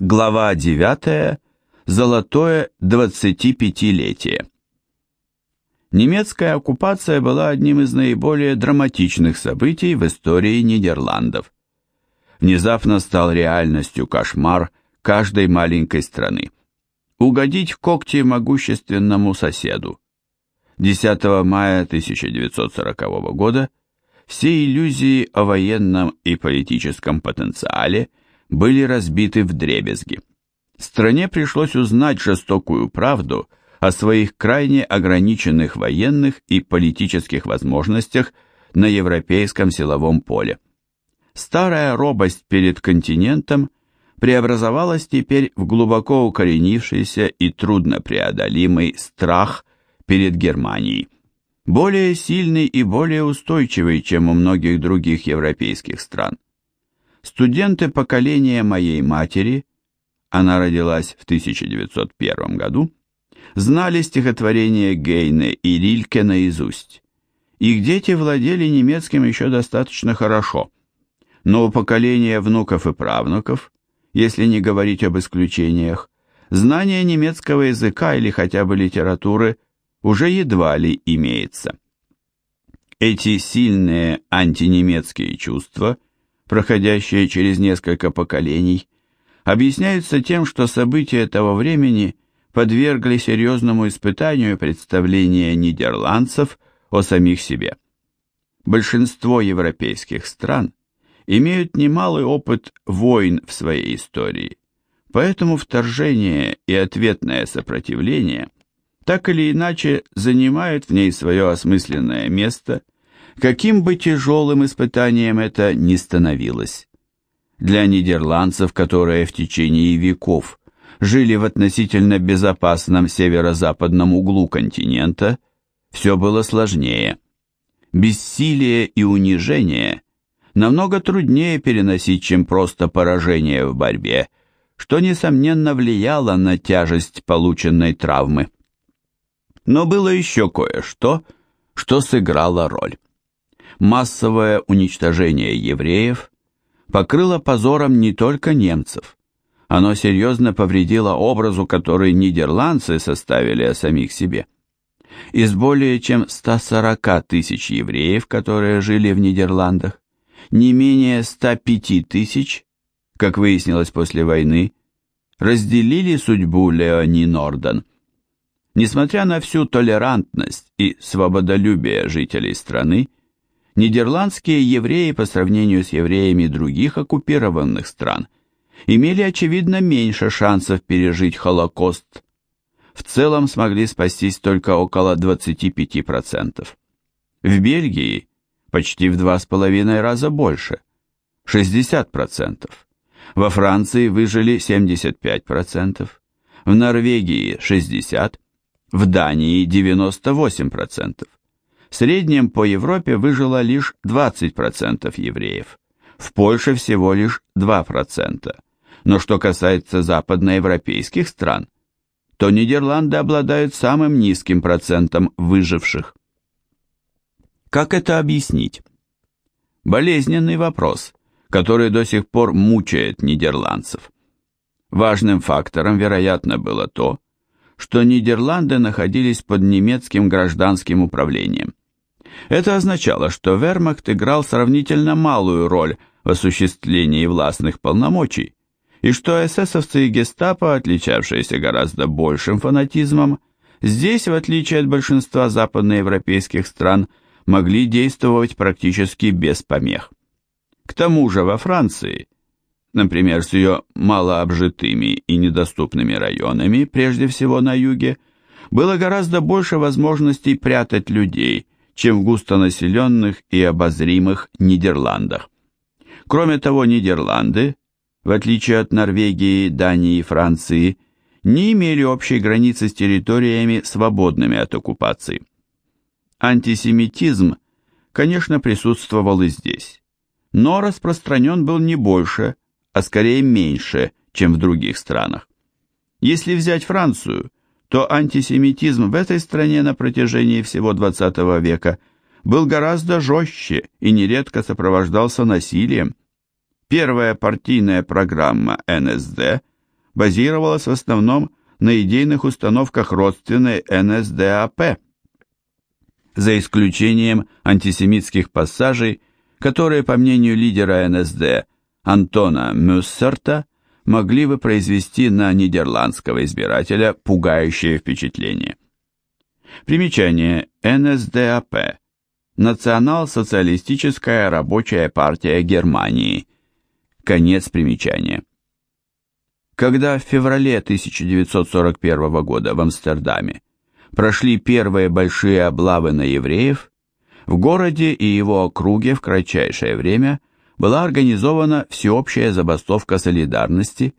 Глава 9. Золотое 25-летие. Немецкая оккупация была одним из наиболее драматичных событий в истории Нидерландов. Внезапно стал реальностью кошмар каждой маленькой страны. Угодить в когти могущественному соседу. 10 мая 1940 года все иллюзии о военном и политическом потенциале – были разбиты в дребезги. Стране пришлось узнать жестокую правду о своих крайне ограниченных военных и политических возможностях на европейском силовом поле. Старая робость перед континентом преобразовалась теперь в глубоко укоренившийся и труднопреодолимый страх перед Германией, более сильный и более устойчивый, чем у многих других европейских стран. Студенты поколения моей матери, она родилась в 1901 году, знали стихотворения Гейне и Рильке наизусть. Их дети владели немецким еще достаточно хорошо, но у поколения внуков и правнуков, если не говорить об исключениях, знание немецкого языка или хотя бы литературы уже едва ли имеется. Эти сильные антинемецкие чувства – проходящие через несколько поколений, объясняются тем, что события того времени подвергли серьезному испытанию представления нидерландцев о самих себе. Большинство европейских стран имеют немалый опыт войн в своей истории, поэтому вторжение и ответное сопротивление так или иначе занимают в ней свое осмысленное место – Каким бы тяжелым испытанием это ни становилось. Для нидерландцев, которые в течение веков жили в относительно безопасном северо-западном углу континента, все было сложнее. Бессилие и унижение намного труднее переносить, чем просто поражение в борьбе, что, несомненно, влияло на тяжесть полученной травмы. Но было еще кое-что, что сыграло роль массовое уничтожение евреев покрыло позором не только немцев. Оно серьезно повредило образу, который нидерландцы составили о самих себе. Из более чем 140 тысяч евреев, которые жили в Нидерландах, не менее 105 тысяч, как выяснилось после войны, разделили судьбу Леони Норден. Несмотря на всю толерантность и свободолюбие жителей страны, нидерландские евреи по сравнению с евреями других оккупированных стран имели очевидно меньше шансов пережить Холокост. В целом смогли спастись только около 25%. В Бельгии почти в два с половиной раза больше – 60%. Во Франции выжили 75%, в Норвегии 60%, в Дании 98%. В среднем по Европе выжило лишь 20% евреев, в Польше всего лишь 2%. Но что касается западноевропейских стран, то Нидерланды обладают самым низким процентом выживших. Как это объяснить? Болезненный вопрос, который до сих пор мучает нидерландцев. Важным фактором, вероятно, было то, что Нидерланды находились под немецким гражданским управлением. Это означало, что вермахт играл сравнительно малую роль в осуществлении властных полномочий, и что эсэсовцы и гестапо, отличавшиеся гораздо большим фанатизмом, здесь, в отличие от большинства западноевропейских стран, могли действовать практически без помех. К тому же во Франции, например, с ее малообжитыми и недоступными районами, прежде всего на юге, было гораздо больше возможностей прятать людей, чем в густонаселенных и обозримых Нидерландах. Кроме того, Нидерланды, в отличие от Норвегии, Дании и Франции, не имели общей границы с территориями, свободными от оккупации. Антисемитизм, конечно, присутствовал и здесь, но распространен был не больше, а скорее меньше, чем в других странах. Если взять Францию, то антисемитизм в этой стране на протяжении всего XX века был гораздо жестче и нередко сопровождался насилием. Первая партийная программа НСД базировалась в основном на идейных установках родственной НСДАП, за исключением антисемитских пассажей, которые, по мнению лидера НСД Антона Мюссерта, могли бы произвести на нидерландского избирателя пугающее впечатление. Примечание НСДАП Национал-социалистическая рабочая партия Германии. Конец примечания. Когда в феврале 1941 года в Амстердаме прошли первые большие облавы на евреев, в городе и его округе в кратчайшее время была организована всеобщая забастовка солидарности,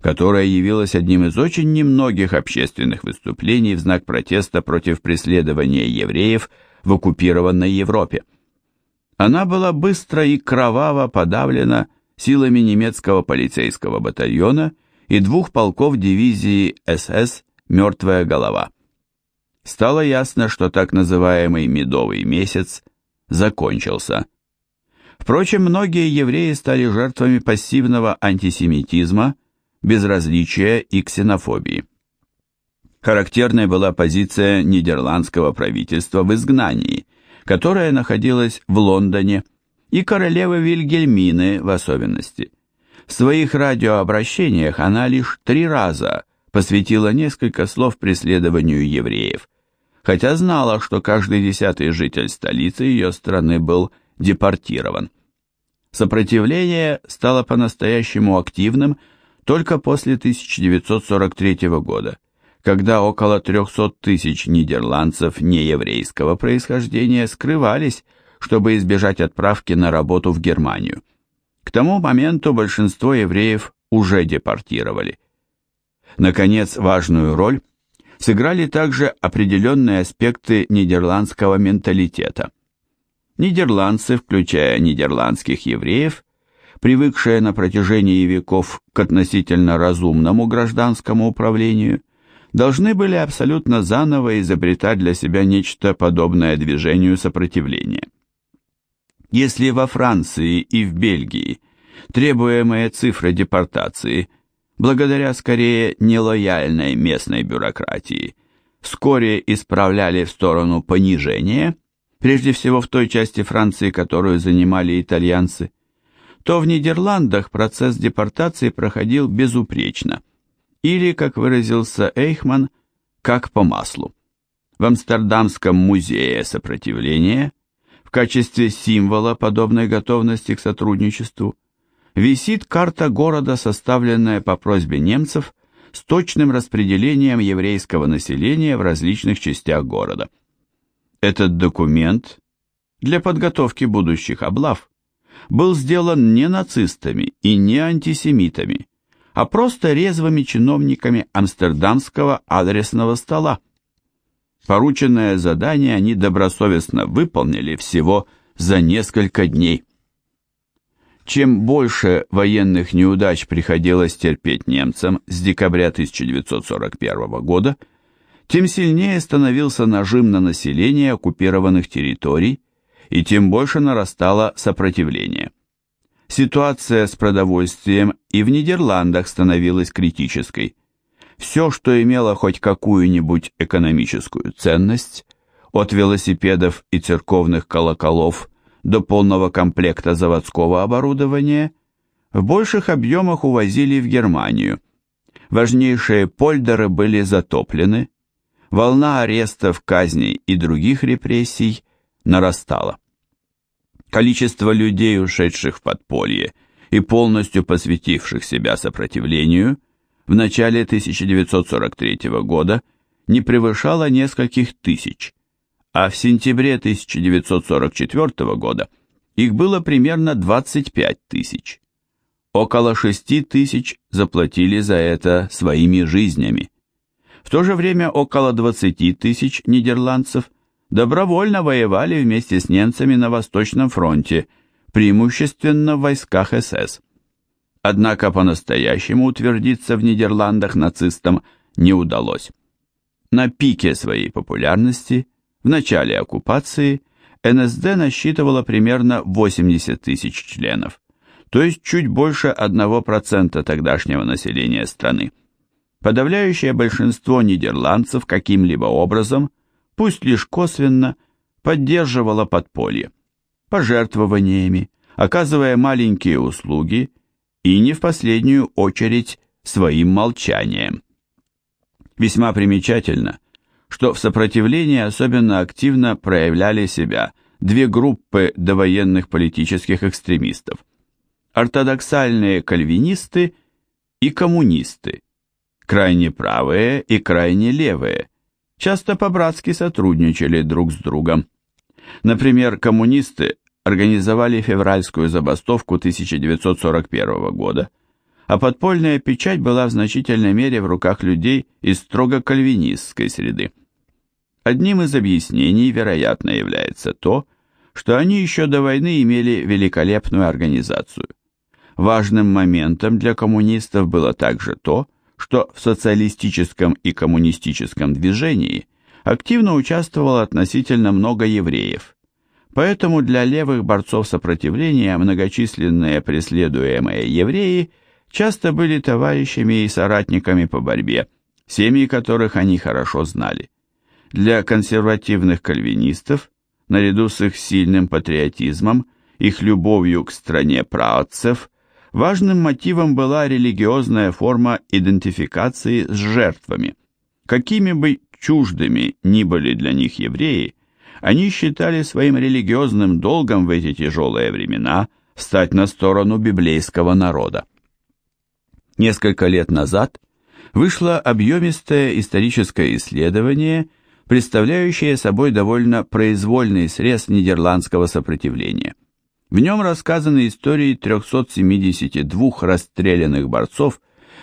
которая явилась одним из очень немногих общественных выступлений в знак протеста против преследования евреев в оккупированной Европе. Она была быстро и кроваво подавлена силами немецкого полицейского батальона и двух полков дивизии СС «Мертвая голова». Стало ясно, что так называемый «медовый месяц» закончился. Впрочем, многие евреи стали жертвами пассивного антисемитизма, безразличия и ксенофобии. Характерной была позиция нидерландского правительства в изгнании, которое находилось в Лондоне, и королевы Вильгельмины в особенности. В своих радиообращениях она лишь три раза посвятила несколько слов преследованию евреев, хотя знала, что каждый десятый житель столицы ее страны был депортирован. Сопротивление стало по-настоящему активным только после 1943 года, когда около 300 тысяч нидерландцев нееврейского происхождения скрывались, чтобы избежать отправки на работу в Германию. К тому моменту большинство евреев уже депортировали. Наконец, важную роль сыграли также определенные аспекты нидерландского менталитета. Нидерландцы, включая нидерландских евреев, привыкшие на протяжении веков к относительно разумному гражданскому управлению, должны были абсолютно заново изобретать для себя нечто подобное движению сопротивления. Если во Франции и в Бельгии требуемые цифры депортации, благодаря скорее нелояльной местной бюрократии, вскоре исправляли в сторону понижения, прежде всего в той части Франции, которую занимали итальянцы, то в Нидерландах процесс депортации проходил безупречно – или, как выразился Эйхман, как по маслу. В Амстердамском музее сопротивления в качестве символа подобной готовности к сотрудничеству висит карта города, составленная по просьбе немцев с точным распределением еврейского населения в различных частях города. Этот документ для подготовки будущих облав был сделан не нацистами и не антисемитами, а просто резвыми чиновниками амстердамского адресного стола. Порученное задание они добросовестно выполнили всего за несколько дней. Чем больше военных неудач приходилось терпеть немцам с декабря 1941 года, тем сильнее становился нажим на население оккупированных территорий и тем больше нарастало сопротивление. Ситуация с продовольствием и в Нидерландах становилась критической. Все, что имело хоть какую-нибудь экономическую ценность, от велосипедов и церковных колоколов до полного комплекта заводского оборудования, в больших объемах увозили в Германию. Важнейшие польдеры были затоплены, волна арестов, казней и других репрессий нарастала. Количество людей, ушедших в подполье и полностью посвятивших себя сопротивлению, в начале 1943 года не превышало нескольких тысяч, а в сентябре 1944 года их было примерно 25 тысяч. Около 6 тысяч заплатили за это своими жизнями. В то же время около 20 тысяч нидерландцев – добровольно воевали вместе с немцами на Восточном фронте, преимущественно в войсках СС. Однако по-настоящему утвердиться в Нидерландах нацистам не удалось. На пике своей популярности, в начале оккупации, НСД насчитывала примерно 80 тысяч членов, то есть чуть больше 1% тогдашнего населения страны. Подавляющее большинство нидерландцев каким-либо образом, пусть лишь косвенно, поддерживало подполье, пожертвованиями, оказывая маленькие услуги и не в последнюю очередь своим молчанием. Весьма примечательно, что в сопротивлении особенно активно проявляли себя две группы довоенных политических экстремистов – ортодоксальные кальвинисты и коммунисты, крайне правые и крайне левые, часто по-братски сотрудничали друг с другом. Например, коммунисты организовали февральскую забастовку 1941 года, а подпольная печать была в значительной мере в руках людей из строго кальвинистской среды. Одним из объяснений, вероятно, является то, что они еще до войны имели великолепную организацию. Важным моментом для коммунистов было также то, что в социалистическом и коммунистическом движении активно участвовало относительно много евреев. Поэтому для левых борцов сопротивления многочисленные преследуемые евреи часто были товарищами и соратниками по борьбе, семьи которых они хорошо знали. Для консервативных кальвинистов, наряду с их сильным патриотизмом, их любовью к стране праотцев – Важным мотивом была религиозная форма идентификации с жертвами. Какими бы чуждыми ни были для них евреи, они считали своим религиозным долгом в эти тяжелые времена встать на сторону библейского народа. Несколько лет назад вышло объемистое историческое исследование, представляющее собой довольно произвольный срез нидерландского сопротивления – в нем рассказаны истории 372 расстрелянных борцов,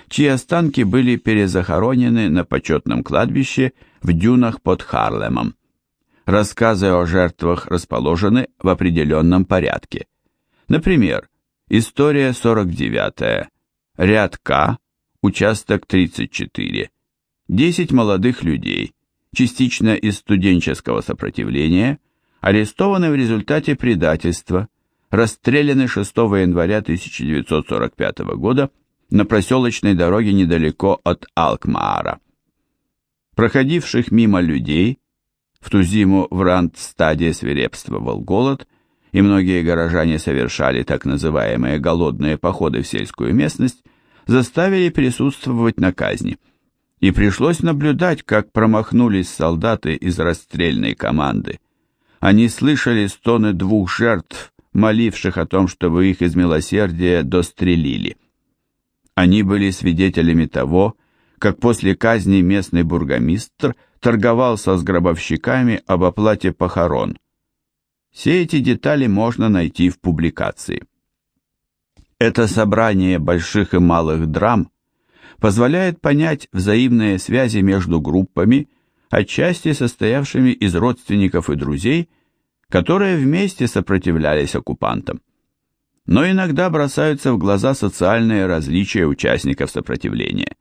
чьи останки были перезахоронены на почетном кладбище в дюнах под Харлемом. Рассказы о жертвах расположены в определенном порядке. Например, история 49, ряд К, участок 34. 10 молодых людей, частично из студенческого сопротивления, арестованы в результате предательства, расстреляны 6 января 1945 года на проселочной дороге недалеко от Алкмаара. Проходивших мимо людей, в ту зиму в Рандстаде свирепствовал голод, и многие горожане совершали так называемые голодные походы в сельскую местность, заставили присутствовать на казни. И пришлось наблюдать, как промахнулись солдаты из расстрельной команды. Они слышали стоны двух жертв, моливших о том, чтобы их из милосердия дострелили. Они были свидетелями того, как после казни местный бургомистр торговался с гробовщиками об оплате похорон. Все эти детали можно найти в публикации. Это собрание больших и малых драм позволяет понять взаимные связи между группами, отчасти состоявшими из родственников и друзей, которые вместе сопротивлялись оккупантам. Но иногда бросаются в глаза социальные различия участников сопротивления.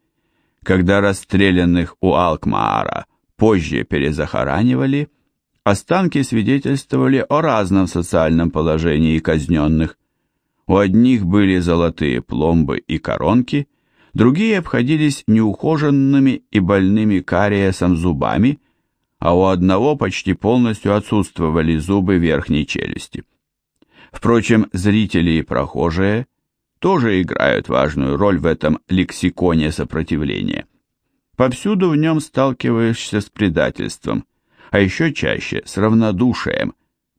Когда расстрелянных у Алкмаара позже перезахоранивали, останки свидетельствовали о разном социальном положении казненных. У одних были золотые пломбы и коронки, другие обходились неухоженными и больными кариесом зубами – а у одного почти полностью отсутствовали зубы верхней челюсти. Впрочем, зрители и прохожие тоже играют важную роль в этом лексиконе сопротивления. Повсюду в нем сталкиваешься с предательством, а еще чаще с равнодушием,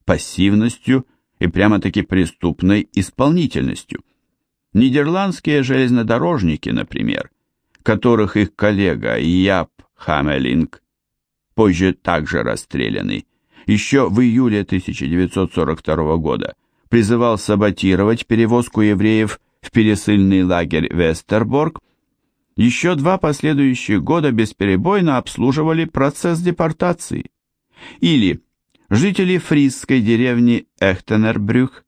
пассивностью и прямо-таки преступной исполнительностью. Нидерландские железнодорожники, например, которых их коллега Яп Хамелинг позже также расстрелянный, еще в июле 1942 года призывал саботировать перевозку евреев в пересыльный лагерь Вестерборг, еще два последующих года бесперебойно обслуживали процесс депортации. Или жители фрисской деревни Эхтенербрюх,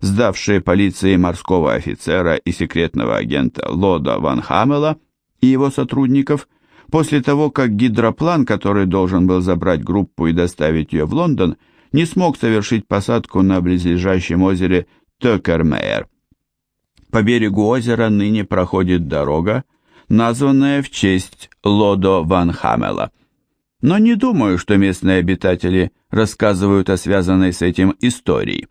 сдавшие полиции морского офицера и секретного агента Лода Ван Хамела и его сотрудников, после того, как гидроплан, который должен был забрать группу и доставить ее в Лондон, не смог совершить посадку на близлежащем озере Токермейер. По берегу озера ныне проходит дорога, названная в честь Лодо Ван Хамела. Но не думаю, что местные обитатели рассказывают о связанной с этим истории.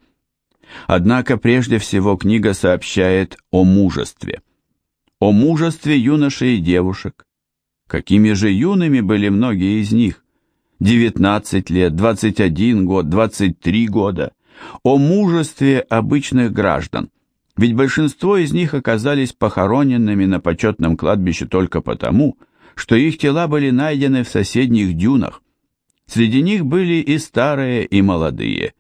Однако прежде всего книга сообщает о мужестве. О мужестве юношей и девушек. Какими же юными были многие из них. 19 лет, 21 год, 23 года. О мужестве обычных граждан. Ведь большинство из них оказались похороненными на почетном кладбище только потому, что их тела были найдены в соседних дюнах. Среди них были и старые, и молодые.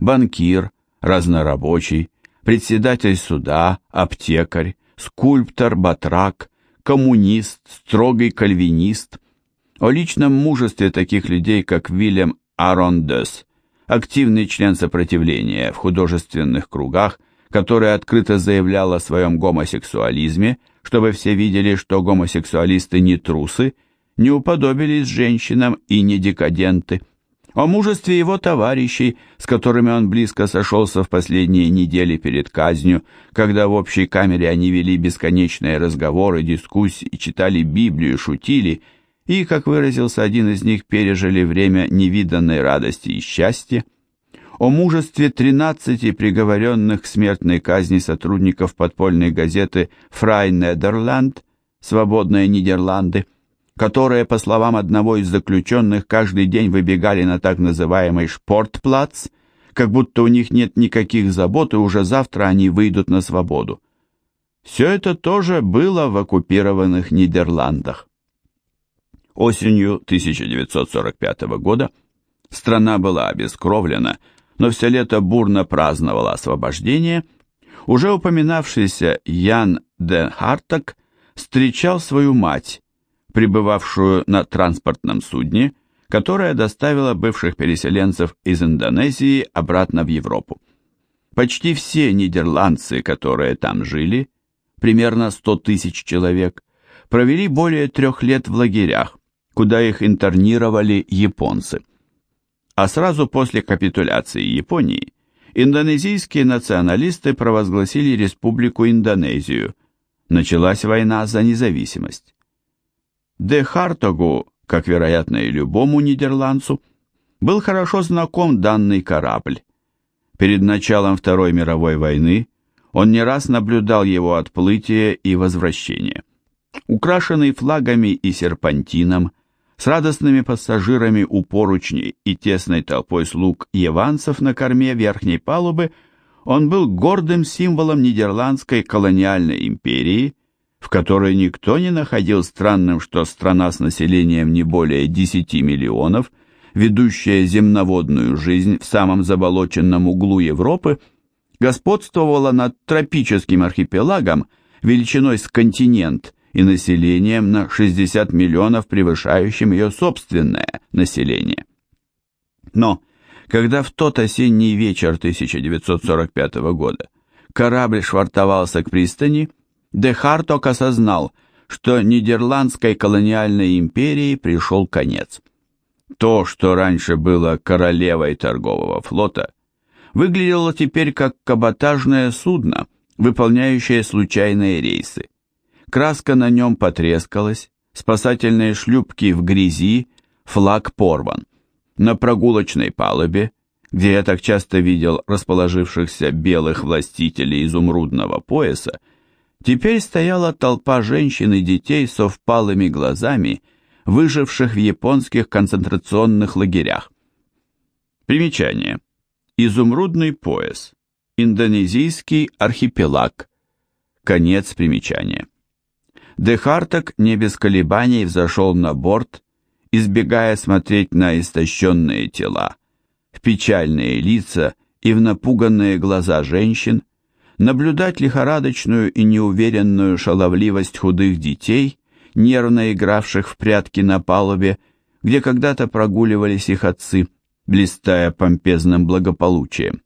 Банкир, разнорабочий, председатель суда, аптекарь, скульптор, батрак, коммунист, строгий кальвинист. О личном мужестве таких людей, как Вильям Арондес, активный член сопротивления в художественных кругах, который открыто заявлял о своем гомосексуализме, чтобы все видели, что гомосексуалисты не трусы, не уподобились женщинам и не декаденты – о мужестве его товарищей, с которыми он близко сошелся в последние недели перед казнью, когда в общей камере они вели бесконечные разговоры, дискуссии, читали Библию, шутили и, как выразился один из них, пережили время невиданной радости и счастья, о мужестве 13 приговоренных к смертной казни сотрудников подпольной газеты «Фрай Недерланд» «Свободные Нидерланды», которые, по словам одного из заключенных, каждый день выбегали на так называемый шпортплац, как будто у них нет никаких забот, и уже завтра они выйдут на свободу. Все это тоже было в оккупированных Нидерландах. Осенью 1945 года страна была обескровлена, но все лето бурно праздновала освобождение. Уже упоминавшийся Ян Ден Хартак встречал свою мать, прибывавшую на транспортном судне, которое доставило бывших переселенцев из Индонезии обратно в Европу. Почти все нидерландцы, которые там жили, примерно 100 тысяч человек, провели более трех лет в лагерях, куда их интернировали японцы. А сразу после капитуляции Японии индонезийские националисты провозгласили Республику Индонезию. Началась война за независимость. Де Хартогу, как, вероятно, и любому нидерландцу, был хорошо знаком данный корабль. Перед началом Второй мировой войны он не раз наблюдал его отплытие и возвращение. Украшенный флагами и серпантином, с радостными пассажирами у поручней и тесной толпой слуг еванцев на корме верхней палубы, он был гордым символом нидерландской колониальной империи – в которой никто не находил странным, что страна с населением не более 10 миллионов, ведущая земноводную жизнь в самом заболоченном углу Европы, господствовала над тропическим архипелагом величиной с континент и населением на 60 миллионов, превышающим ее собственное население. Но, когда в тот осенний вечер 1945 года корабль швартовался к пристани, Де Харток осознал, что Нидерландской колониальной империи пришел конец. То, что раньше было королевой торгового флота, выглядело теперь как каботажное судно, выполняющее случайные рейсы. Краска на нем потрескалась, спасательные шлюпки в грязи, флаг порван. На прогулочной палубе, где я так часто видел расположившихся белых властителей изумрудного пояса, Теперь стояла толпа женщин и детей со впалыми глазами, выживших в японских концентрационных лагерях. Примечание. Изумрудный пояс. Индонезийский архипелаг. Конец примечания. Дехарток не без колебаний взошел на борт, избегая смотреть на истощенные тела, в печальные лица и в напуганные глаза женщин, наблюдать лихорадочную и неуверенную шаловливость худых детей, нервно игравших в прятки на палубе, где когда-то прогуливались их отцы, блистая помпезным благополучием.